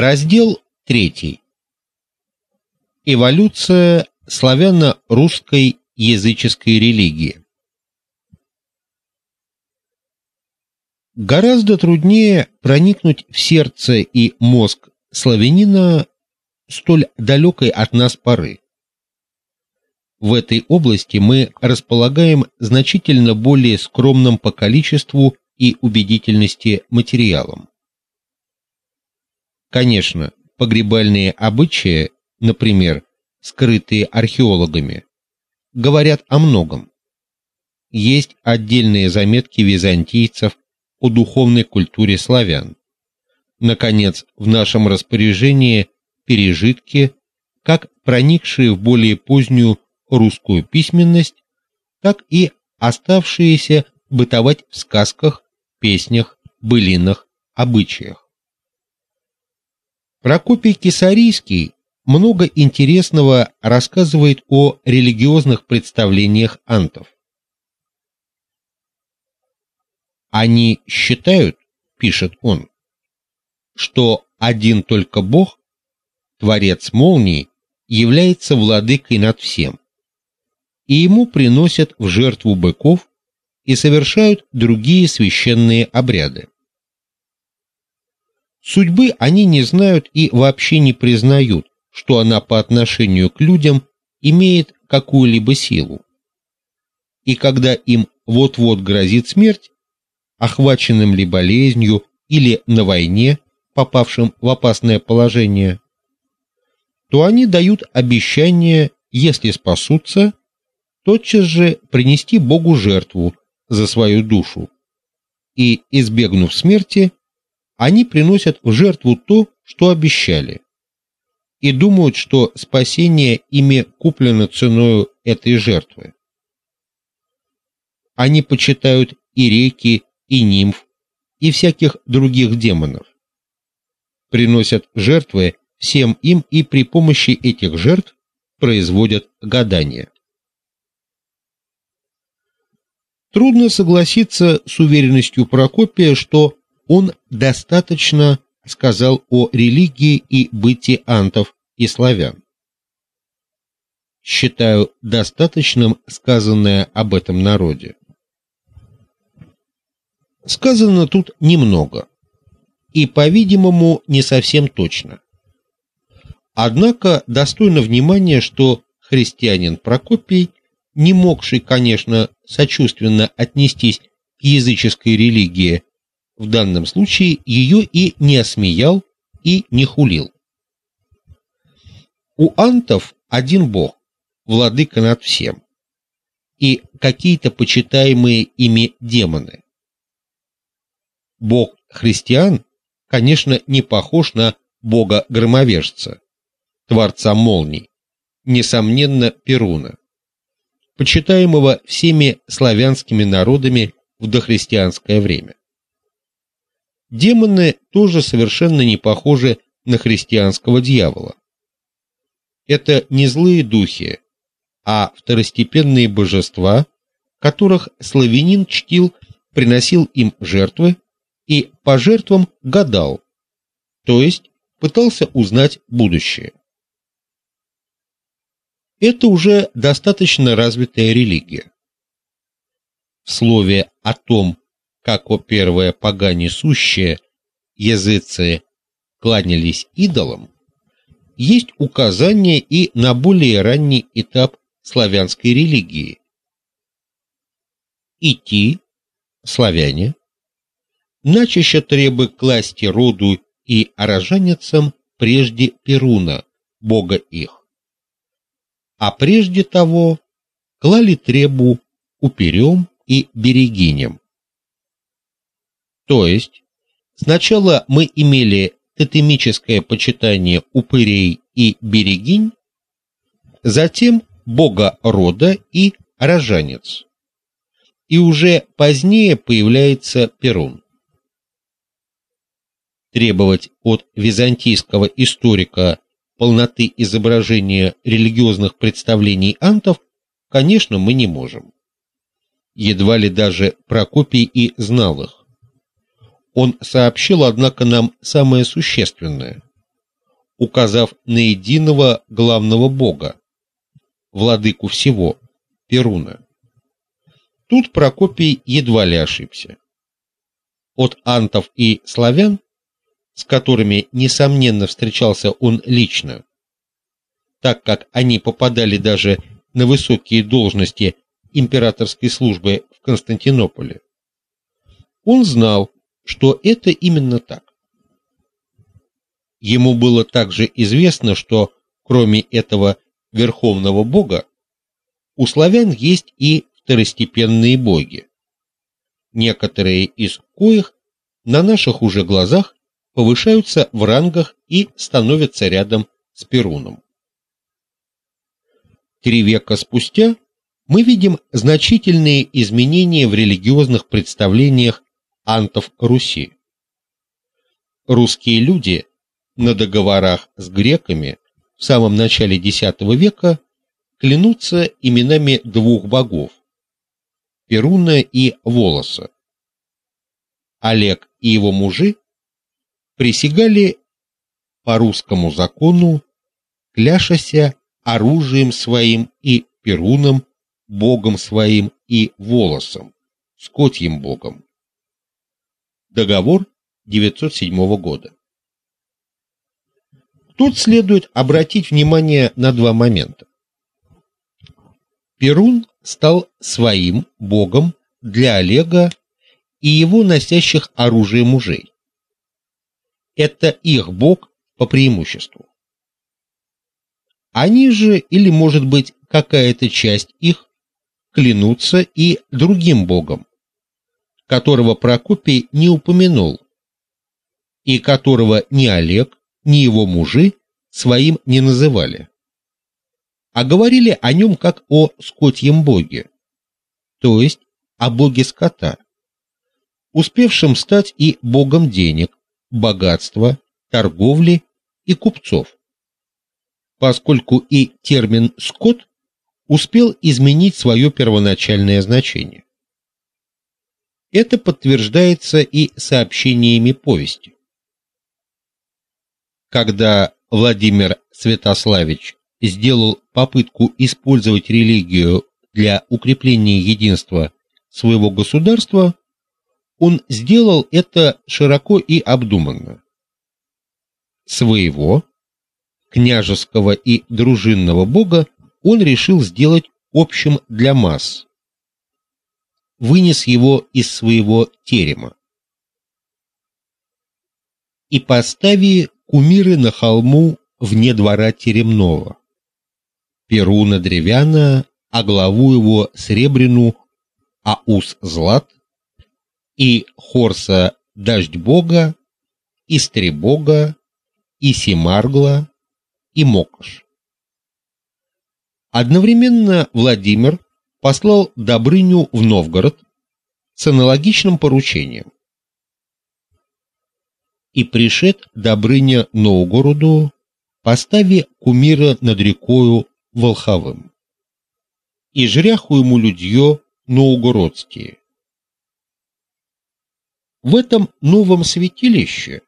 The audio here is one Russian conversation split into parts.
Раздел 3. Эволюция славяно-русской языческой религии. Гораздо труднее проникнуть в сердце и мозг славянина столь далекой от нас поры. В этой области мы располагаем значительно более скромным по количеству и убедительности материалом. Конечно, погребальные обычаи, например, скрытые археологами, говорят о многом. Есть отдельные заметки византийцев о духовной культуре славян. Наконец, в нашем распоряжении пережитки, как проникшие в более позднюю русскую письменность, так и оставшиеся бытовать в сказках, песнях, былинах, обычаях. Прокопий Кесарийский много интересного рассказывает о религиозных представлениях антов. Они считают, пишет он, что один только Бог, творец молний, является владыкой над всем. И ему приносят в жертву быков и совершают другие священные обряды. Судьбы они не знают и вообще не признают, что она по отношению к людям имеет какую-либо силу. И когда им вот-вот грозит смерть, охваченным ли болезнью или на войне, попавшим в опасное положение, то они дают обещание, если спасутся, тотчас же принести Богу жертву за свою душу. И избегнув смерти, они приносят в жертву то, что обещали, и думают, что спасение ими куплено ценой этой жертвы. Они почитают и реки, и нимф, и всяких других демонов. Приносят жертвы всем им и при помощи этих жертв производят гадания. Трудно согласиться с уверенностью Прокопия, что он достаточно сказал о религии и бытии антов и славян. Считаю достаточным сказанное об этом народе. Сказано тут немного и, по-видимому, не совсем точно. Однако достойно внимания, что христианин Прокопий, не могший, конечно, сочувственно отнестись к языческой религии, в данном случае ее и не осмеял, и не хулил. У антов один бог, владыка над всем, и какие-то почитаемые ими демоны. Бог христиан, конечно, не похож на бога-громовержца, творца молний, несомненно, Перуна, почитаемого всеми славянскими народами в дохристианское время. Демоны тоже совершенно не похожи на христианского дьявола. Это не злые духи, а второстепенные божества, которых славянин чтил, приносил им жертвы и по жертвам гадал, то есть пытался узнать будущее. Это уже достаточно развитая религия. В слове о том, как о первое погане сущее языцы кланялись идолам, есть указание и на более ранний этап славянской религии. Идти славяне начаще требы класти роду и орожанецам прежде Перуна, бога их. А прежде того клали требу уперем и берегиням. То есть сначала мы имели тотемическое почитание упырей и берегинь, затем бога рода и рожанец. И уже позднее появляется Перун. Требовать от византийского историка полноты изображения религиозных представлений антов, конечно, мы не можем. Едва ли даже Прокопий и знал их. Он сообщил, однако, нам самое существенное, указав на единого главного бога, владыку всего, Перуна. Тут Прокопий едва ли ошибся. От антов и славян, с которыми несомненно встречался он лично, так как они попадали даже на высокие должности императорской службы в Константинополе. Он знал, что это именно так. Ему было также известно, что кроме этого верховного бога у славян есть и второстепенные боги, некоторые из коих на наших уже глазах повышаются в рангах и становятся рядом с Перуном. Три века спустя мы видим значительные изменения в религиозных представлениях антов Руси. Русские люди на договорах с греками в самом начале X века клянутся именами двух богов Перуна и Волоса. Олег и его мужи присягали по русскому закону, кляшася оружием своим и Перуном, богом своим и Волосом, скотьим богом. Договор 907 года. Тут следует обратить внимание на два момента. Перун стал своим богом для Олега и его носящих оружие мужей. Это их бог по преимуществу. Они же, или, может быть, какая-то часть их, клянутся и другим богом, которого Прокопий не упомянул, и которого ни Олег, ни его мужи своим не называли, а говорили о нем как о скотьем боге, то есть о боге скота, успевшем стать и богом денег, богатства, торговли и купцов. Поскольку и термин скот успел изменить свое первоначальное значение. Это подтверждается и сообщениями повести когда Владимир Святославич сделал попытку использовать религию для укрепления единства своего государства, он сделал это широко и обдуманно. Своего княжеского и дружинного бога он решил сделать общим для масс. Вынес его из своего терема. И постави кумиры на холму вне двора теремного. Перуна древяна, а главу его сребрену, а ус злат, и хорса дождь бога, и стребога, и семаргла, и мокош. Одновременно Владимир послал Добрыню в Новгород с аналогичным поручением и пришед Добрыня Новгороду, постави кумира над рекою Волховым. И жряху ему людье новгородские. В этом новом святилище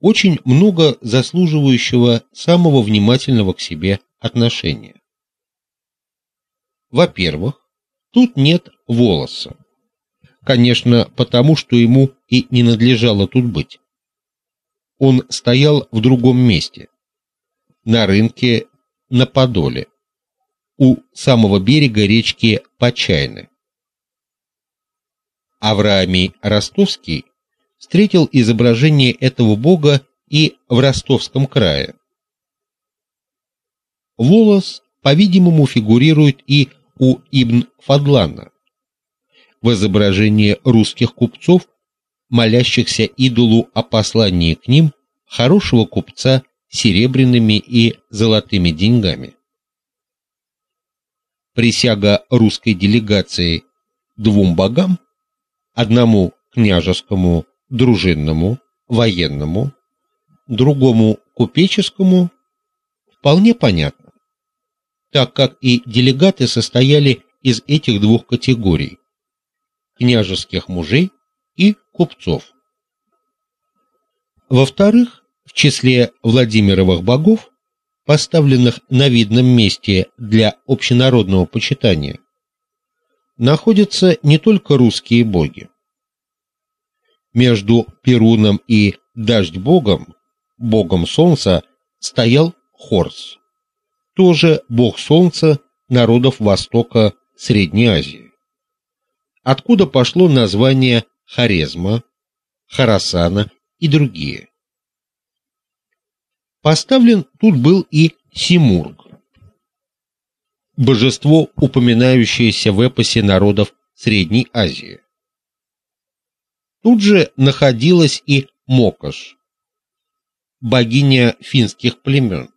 очень много заслуживающего самого внимательного к себе отношения. Во-первых, тут нет волоса. Конечно, потому что ему и не надлежало тут быть он стоял в другом месте. На рынке на Подоле, у самого берега речки Почайны. Авраамий Ростовский встретил изображение этого бога и в Ростовском крае. Волос, по-видимому, фигурирует и у Ибн Фадлана. В изображении русских купцов молящихся идолу о послании к ним хорошего купца серебряными и золотыми деньгами. Присяга русской делегации двум богам, одному княжескому, дружинному, военному, другому купеческому, вполне понятно, так как и делегаты состояли из этих двух категорий: княжеских мужей и купцов. Во-вторых, В числе Владимировых богов, поставленных на видном месте для общенародного почитания, находятся не только русские боги. Между Перуном и Дождь-богом, богом солнца, стоял Хорс, тоже бог солнца народов Востока Средней Азии. Откуда пошло название Хорезма, Харасана и другие. Поставлен тут был и Симург, божество, упоминающееся в эпосе народов Средней Азии. Тут же находилась и Мокош, богиня финских племен.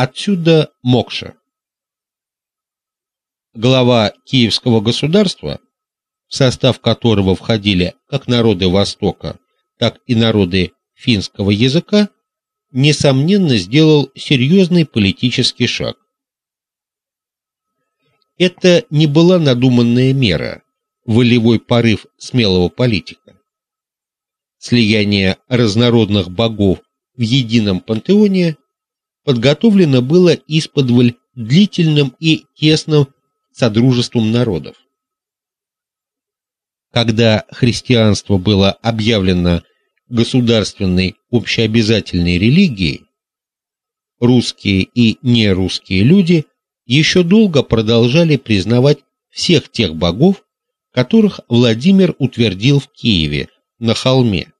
Отсюда Мокша. Глава Киевского государства, в состав которого входили как народы Востока, так и народы финского языка, несомненно сделал серьезный политический шаг. Это не была надуманная мера, волевой порыв смелого политика. Слияние разнородных богов в едином пантеоне подготовлено было исподволь длительным и тесным содружеством народов. Когда христианство было объявлено государственной общеобязательной религией, русские и нерусские люди еще долго продолжали признавать всех тех богов, которых Владимир утвердил в Киеве на холме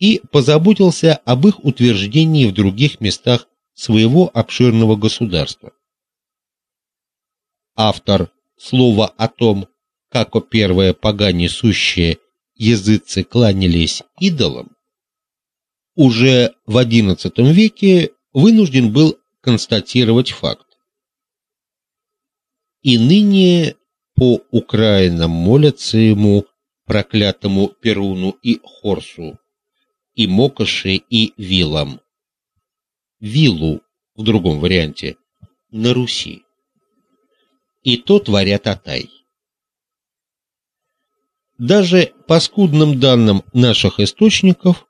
и позаботился об их утверждении в других местах своего обширного государства. Автор слова о том, как о первое погане сущие языцы кланялись идолам, уже в XI веке вынужден был констатировать факт. И ныне по Украинам молятся ему, проклятому Перуну и Хорсу, и Мокоши и Вилам. Вилу в другом варианте на Руси. И то творят Атай. Даже по скудным данным наших источников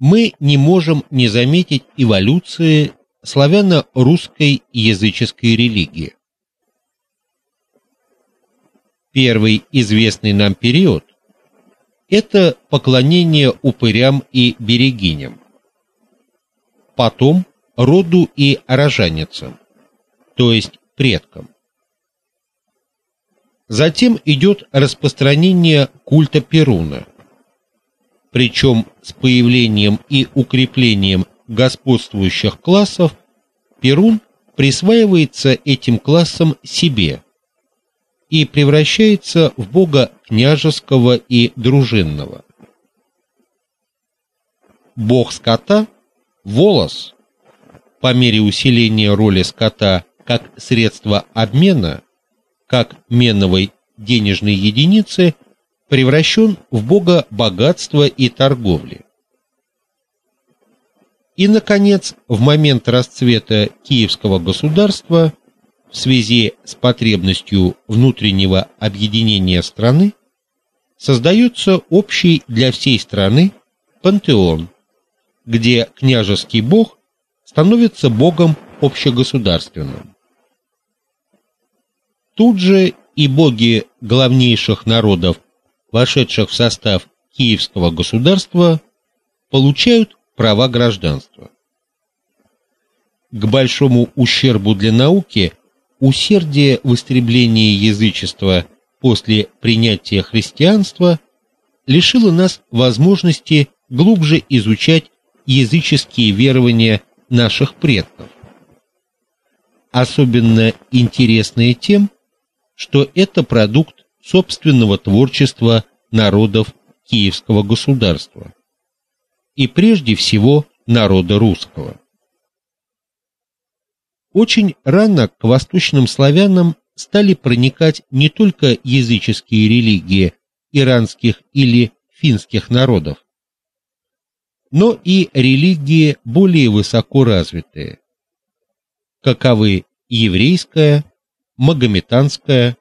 мы не можем не заметить эволюции славяно-русской языческой религии. Первый известный нам период это поклонение упырям и берегиням. Потом роду и рожаницам, то есть предкам. Затем идет распространение культа Перуна. Причем с появлением и укреплением господствующих классов Перун присваивается этим классам себе и превращается в бога княжеского и дружинного. Бог скота волос по мере усиления роли скота как средства обмена как меновой денежной единицы превращен в бога богатства и торговли. И наконец, в момент расцвета Киевского государства в связи с потребностью внутреннего объединения страны создается общий для всей страны пантеон, где княжеский бог становится богом общегосударственным. Тут же и боги главнейших народов, вошедших в состав Киевского государства, получают права гражданства. К большому ущербу для науки усердие в истреблении язычества после принятия христианства лишило нас возможности глубже изучать языческие верования наших предков. Особенно интересные тем, что это продукт собственного творчества народов Киевского государства и прежде всего народа русского. Очень рано к восточным славянам стали проникать не только языческие религии иранских или финских народов, но и религии более высоко развитые, каковы еврейская, магометанская,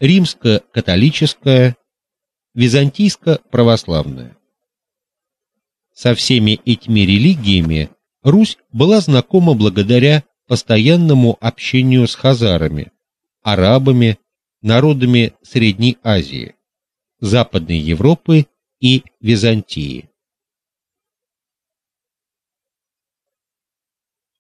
римско-католическая, византийско-православная. Со всеми этими религиями Русь была знакома благодаря постоянному общению с хазарами, арабами, народами Средней Азии, Западной Европы и Византии.